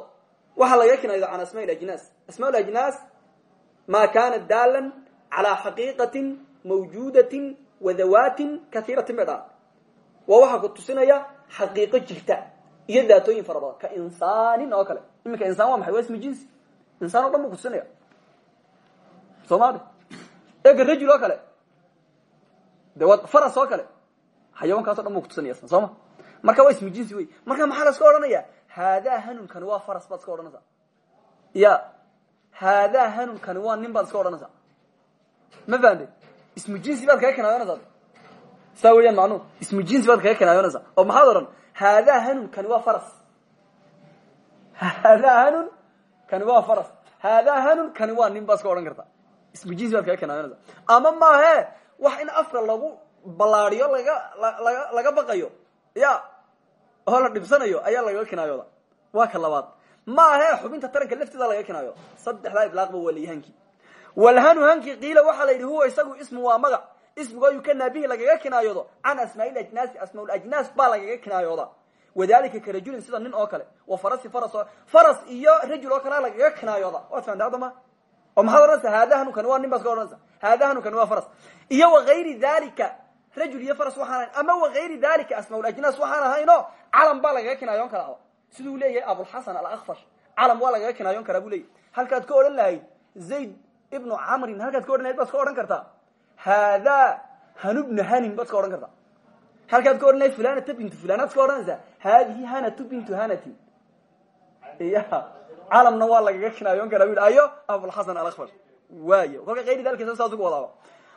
waxaa lagaga kinaayodo can asmaa ajnaas asmaa ajnaas maa kana daalan calaa xaqiiqatin mawjuudatin wadawaatin kaiiratin bay dhaha waa waxaa ku tusinaya xaqiiqo jirta iyo daatooyin fara badan. Ka insaanin oo kale. Iminka insaan waa maxay? Waa ismi jinsi. Insaan o dhan buu kutusinaya soo maade ega rajul oo kale. De waa faras oo kale. Xayawankaaso dhan buu kutusinaya soo ma marka waa ismi jinsi wey marka maxaa la iska odhanaya? Haadaa hanunkani waa faras baad iska odhanaysaa. Ya haadaa hanunkani waa nin baad iska odhanaysaa. Ma fahamte ismu jinsi baad kaga kinaayonaysaa saa weeyaan macnuhu ismu jinsi baad kaga kinaayonaysaa oo maxaad odhan? Haadaa hanun kani waa faras. Haadaa hanun kani waa faras. Haadaa hanun kani waa nin baad iska odhan kartaa. Ismu jinsi baad kaga kinaayonaysaa ama maahe wax in afka lagu ballaadiyo laga laga laga baqayo. Ya oo la dhibsanayo ayaa lagaga kinaayooda waa ka labaad. Maahe xubinta taranka lafteeda laga kinaayo. Saddexdaa idlaaqba waa layahankii walhanu hankii qiila waxaa la yidhi huwa isagu ismu waa magac. Ismigo yukanaa bihi lagaga kinaayoodo can asmaai ajnaasi asmaa ajnaas baa lagaga kinaayooda wadalika ka rajulin sida nin oo kale. Wa farasi faras faras iyo rajul oo kale lagaga kinaayooda waad fahamta hadda ma? Oo maxaad odhanaysa haada hanunkani waa nin baad ka odhanaysa haada hanunkani waa faras. Iyo wagayri dalika rajul iyo faras waxaan ahayn ama wagayri dalika asmaa ajnaas waxaan ahayno calam baa lagaga kinaayoon karaa siduu leeyahay abulxasan alakfash calam waa lagaga kinaayoon karaa buu leeyahy halkaad ka odhan lahayd zayd ibnu camrin halkaad ka odhan lahayd baad ka odhan kartaa. Haadaa hanubnu hanin baad ka odhan kartaa. Halkaad ka odhan lahayd fulanata bintu fulanaad ka odhanaysaa? Haadihi hanatu bintu hanatin ya calamna waa lagaga kinaayoon karaa bu ayo abulxasan alakfash waay kolka kayri dalkiisa saas ugu wadaaba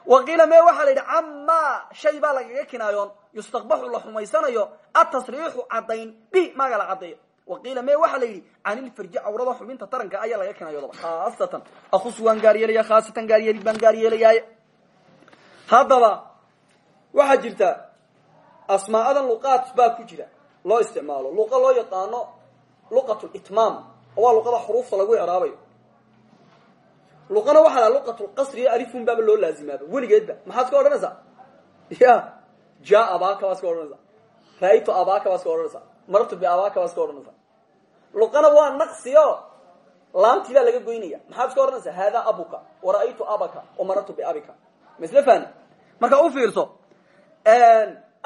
waqiila me waxaa la yidhi camaa shay baa lagaga kinaayoon yustaqbaxu la xumaysanayo atasriixu caddayn bi maaga la caddeeyo. Waqiila me waxaa la yidhi can ilfarji cawrada xubinta taranka ayaa laga kinaayoodaba khaasatan. Akhus waan gaar khaasatan gaaryeelid baan gaar yeelayaay haddaba jirta asmaa'adan luqaat baa ku jira loo isticmaalo luqa loo yaqaano luqat litmaam waa luqada xuruufta lagu icraabayo luqana waxaa laha luqat lqasri alifun baaba loo laazimaaba weligeedba maxaad ka odhanaysaa? Ya ja abaka baad iska odhanaysaa. Ra'aytu abaka baad iska odhanaysaa. Marartu biabaka baad iska odhanaysaa. Luqana waa naqsiyo. Laamtii baa laga goynaya maxaad iska ohanaysaa hada abuka wara'aytu abaka wamarartu biabika masle fani marka u fiirso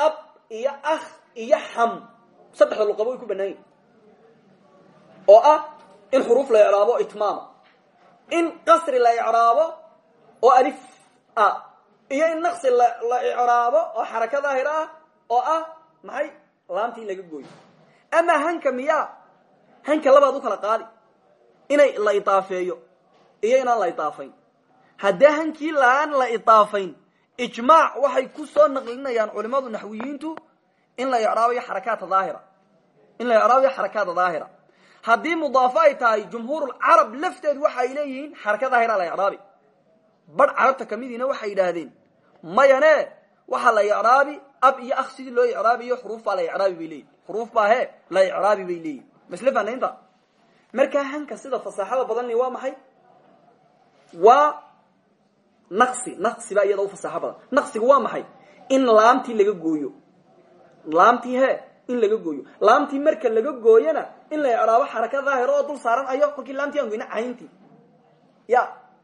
ab iyo akh iyo xam saddexda luqaba way ku banaan yihiin oo ah in xuruuf la icraabo itmaama in qasri la icraabo oo alif ah iyo in naqsi la icraabo oo xaraka daahir ah oo ah maxay? Laamtii laga gooyo. Amaa hanka miyaa hanka labaad u kala qaadi. Inay la idaafeeyo iyo inaan la idaafayn haddee hankii laan la idaafayn ijmaac waxay ku soo naqlinayaan culimadu naxwiyiintu in la icraabayo xarakaata daahira. In la icraabayo xarakaata daahira haddii mudaafo ay tahay jumhuurulcarab lafteedu waxa ay leeyihiin xaraka daahira la icraabi badh carabta kamidiina waxay yidhaahdeen mayane waxaa la icraabi ab iyo akh sidii loo icraabiyo xuruuf baa la icraabi bay xuruuf baa he la icraabi bay leeyihiin masle fanaynta hanka sida fasaaxada badani waa maxay? Waa naqsi naqsi baa iyada u naqsigu waa maxay? In laamtii laga gooyo. Laamtii he in laga gooyo. Laamtii marka laga gooyona in la icraabo xaraka daahir oo dul saaran ayo kolkii laamtii aan goyna cayntii. Ya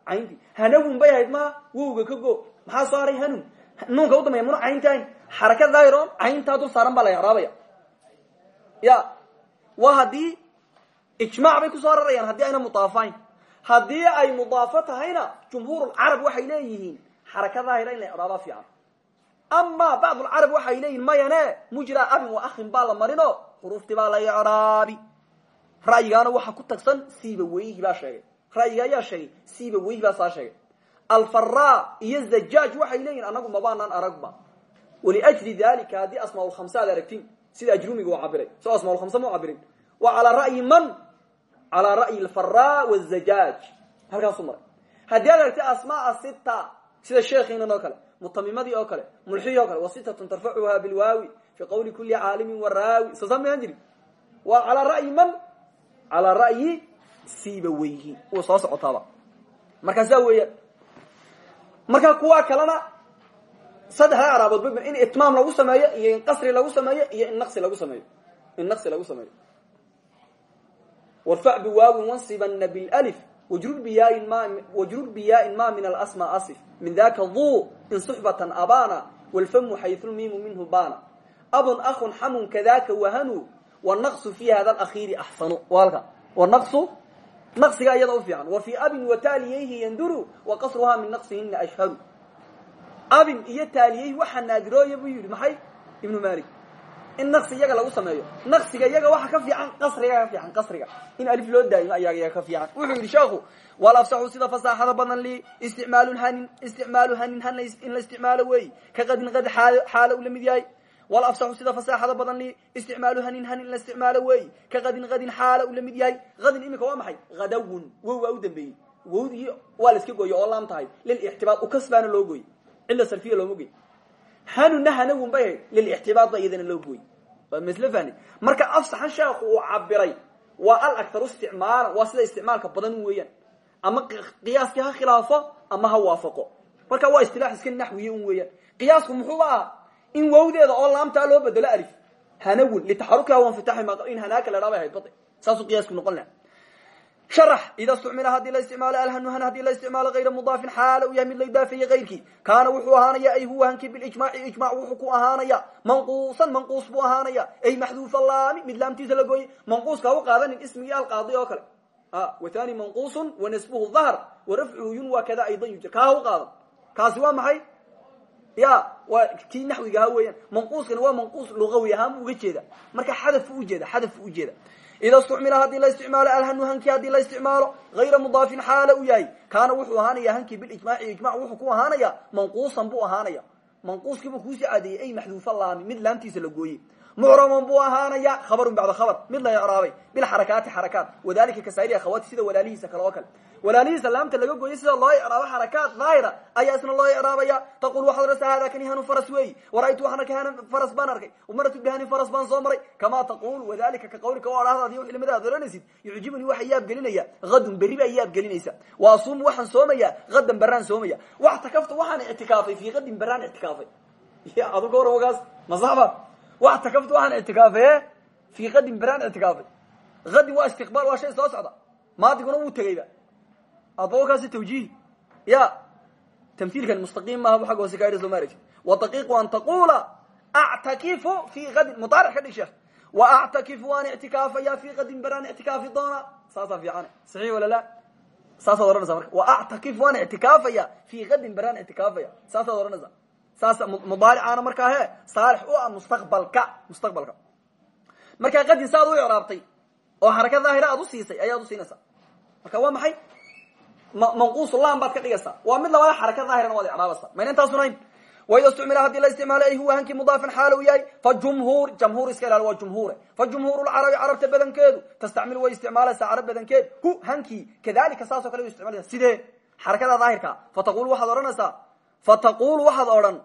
cayntii. Hanawun bay ahayd maha wowga ka go. Maxaa soo haray hanun nuunka udambaya muna caynti ahayn xaraka daahir oo cayntaa dul saaran baa la icraabaya ya waa haddii ijmaac bay ku soo rarayaan haddii ayna mudaafayn. Haddii ay mudaafo tahayna jumhuurulcarab waxay leeyihiin xaraka daahira in la icraaba fiican ama bacdulcarab waxay leeyihiin mayane mujra abin wa akhin baa la marino xuruuftii baa la icraabi ra'yigaana waxa ku tagsan siiba weyhi baa sheegay. Ra'yiga ayaa sheegay siiba weyhi baa saa sheegay. Alfara iyo zajaaj waxay leeyihiin anagu mabaanaan aragba. Waliajli dalika haddii asmaaulkhamsa ad aragtin sida ajrumiga u cabiray so asmaaulkhamsa ma u cabirin. Waa calaa ra'yi man? Calaa ra'yi alfara wzajaaj halkaasu maray. Haddii ad aragtay asmaa sida sheekhiinan mutamimadii oo kale mulxii o kale wa sitatun tarfacuha bilwaawi fi qawli kuli caalimin waraawi soo samayaan jiri. Waa calaa ra'yi man? Calaa ra'yi sibaweyhi wuu soo socotaaba. Markaa saa weeyaan. Markaa kuwaa kalena saddexda araaboodba in itmaam lagu sameeyo iyo in qasri lagu sameeyo iyo in naqsi lagu sameeyo. In naqsi lagu sameeyo. Warfac biwaawin wansibana bilif wajrur biyaa-in ma min alasma asif min daka duu in suxbatan abana walfamu xaysu lmiimu minhu bana abun ahun xamun kadaka wahanu wanaqsu fi hada alakhiiri axsanu walka wanaqsu naqsiga iyada u fiican wa fii abin wa taaliyayhi yanduru wa qasruhaa min naqsihina ashharu abin iyo taaliyayhi waxaa naadirooya buu yidhi maxay ibnu malik in naqsi iyaga lagu sameeyo. Naqsiga iyaga waxa ka fiican qasriga ka fiican qasriga. In alif loo daayimo ayaga iyaga ka fiican. Wuxuu yidhi sheekhu walafsaxu sida fasaaxada badan li isticmaalu hanin isticmaalu hanin hana in la isticmaalo weey ka qadin qad xaalo u la mid yahay. Walafsaxu sida fasaaxada badan li isticmaalu hanin hanin in la isticmaalo weey ka qadin qadin xaalo u la mid yahay. Qadin iminka waa maxay? Hadawun wow waa u dambeeyey. Wowdii waa la iska gooyo oo laam tahay. Lilixtibaad ukasbaana loo gooy cilla sarfiya looma goy hanuna hanawun bay ahayd lilixtibaad ba iyadana loo gooy waa masle fani. Marka afsaxan sheekhu uu cabiray waa al aktaru isticmaala waa sida isticmaalka badan weeyaan. Ama qiyaaskii ha khilaafo ama ha waafaqo. Marka waa istilaax iska naxwiye un weeyaan. Qiyaasku muxuuba aha in wowdeeda oo laamtaa loo bedelo alif hanawun litaxarukiha wanfitaxi ma in hanaaka la dhaabay ahayd bade saasuu qiyaasku noqon laha sharax ida isticmila haddii la isticmaalo alhanuhan haddii la isticmaalo hayra mudaafin xaala u yahay mid la idaafeeye kayrkii kaana wuxuu ahaanaya ay huwa hankii bilijmaaci ijmac wuxuu ku ahaanaya manquusan manquus buu ahaanaya ay maxduufa laami mid laamtiisa la gooyey manquuska u qaadanin ismigii alqaadi oo kale wathani manquusun wanasbuhu dahr warafcuhu yunwa kada aydan yujir kaa u qaadan kaasi waa maxay ya waa kii naxwiga ha weeyaan manquuskani waa manquus lugawi ahaan uga jeeda marka xadaf ujeeda xadaf ujeeda ida isticmila haddii la isticmaalo alhanu hankii haddii la isticmaalo hayra mudaafin xaala u yahay kaana wuxuu ahaanaya hankii bilijmaaci ijmac wuxuu ku ahaanaya manquusan buu ahaanaya manquuskiibuu kuusii cadeeyey ay maxduufa laami mid laamtiisa la gooyey mucraman buu ahaanaya. Khabarun bacda khabar. Mid la icraabay bilxarakaati xarakaat wadalika kasaa'iri akhawaati sida walaalihiisa kale oo kale. Walaalihiisa laamta laga gooyey sida loo icraabo xarakaat daahira ayaa isna loo icraabaya taqul waxaad rasa hada kani hanu faras weeyi. Wara'aytu waxaana kahana faras baan arkay. Umaratu bihani faras baan soo maray. Kamaa taqul wadalika ka qawlika waa dhahdaadi wix limada aad oranaysid yucjibuni waxa yaab gelinaya. Hadun berri baa yaab gelinaysa. Wa asuumu waxaan soomaya. Hadan berraan soomaya. Wax takafta waxaan ictikaafay. Fii wax takafta waxaan ictikaafaye fii qadin berraan ictikaafay hadin waa istiqbaal waa shay soo socda. Maadiguna wuu tegeyba adbakaasi tawjihi ya tamhiilkan mustaqiim maaha bu agga hoose ka idhi soo maaragtid wadaqiiqu an taqula actakifu fi adin mudaaric ka dhig sheekh wa actakifu waan ictikaafaya fi kadin beraan ictikaafi doona. Saasaa fiican. Saxiix wala la saasaad ohanaysa marka. Wa actakif waan ictikaafaya fi kadin beraan ictikaafaya saasaad ohanaysa saas mudaaricaana markaa he saalix u ah mustaqbalka mustaqbalka. Markaa kadin saaad u icraabtay oo xaraka daahira aad usiisay ayaad usiinaysaa marka waa maxay? Manquusulan baad ka dhigaysaa. Waa mid labada xaraka daahirana waad icraabaysa mayna intaasunayn waida istumila haddii la isticmaalo huwa hankii mudaafan xaal u yahay fajumhur jamhur iska ilaal waa jumhure fajumhur lcarabi carabta badankeedu tastacmil way isticmaalaysaa carab badankeed. Hu hankii kadalika saasoo kale u isticmaalaya sidee? Xarakada daahirka. Fataqulu waxaad odhanaysaa fataqulu waxaad odhan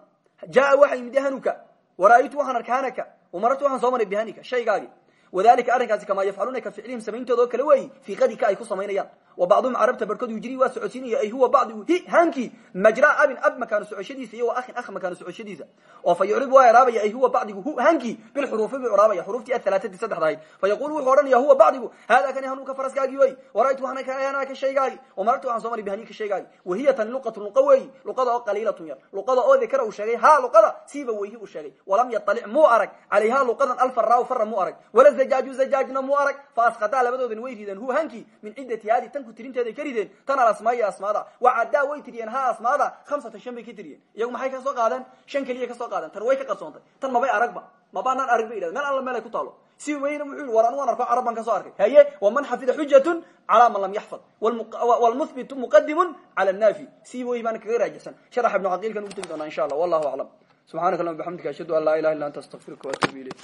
jaa waxa yimid hanuka wara'aytu waxaan arka hanaka umaratu waxaan soo maray bihanika shaygaagi wadalika arrinkaasi kamaa yafcaluuna ka ficlihim samayntood oo kale weeyi fii kadika ay ku samaynayaan wa bacduhum carabta barkood yujri waa socodsiinaya ay huwa bacdigu hi hankii majraa abin ab makaano socoshadiisa iyo wa ahin ah makaano socoshadiisa oo fa yucrib waa iraabaya ay huwa bacdigu hu hankii bilxuruufi buu iraabaya xuruuftii athalaatati saddexda ahayd fa yaqulu wuxuu odhanaya huwa bacdigu hada kani hanuunka faraskaagii wey waraytu waxana ka shaygaagi wamarartu waxaan soo maray bihanika shaygaagi wahiya tani luqatu luqa weeyi luqada oo qaliilatun yar luqada oo dikra uu sheegay ha luqada siiba weyhi uu sheegay walam yaطalic muu arag calayha luqadan alfaraaw fara muu arag zajaaju zajaajna muu arag fa asqadaa labadoodani way rideen hu hankii min ciddati haadi tanku tirinteeday ka rideen tan alasmaaiyo asmaada wacaddaa way tiriyeen ha asmaada hamsatan shan bay ka tiriyeen iyagu maxay ka soo qaadeen shan keliya ka soo qaadeen tan way ka qarsoontay tan mabay aragba mabaanaan arag ba yidhahden meel alla meel ay ku taalo si weyna wuxuu yihi war anu waan arko carab baan ka soo arkay haye waman xafida xujatun calaa man lam yaxfad wlmuhbitu muqadimun cala naafi si wey baan kaga raajixsan sharax ibnu caqiilkan ugu tegi doonaa insha allah wallahu aclam subxanaka allahuma bxamdika ashhadu an laa ilaha illa anta astaqfiruka waatubu ilayk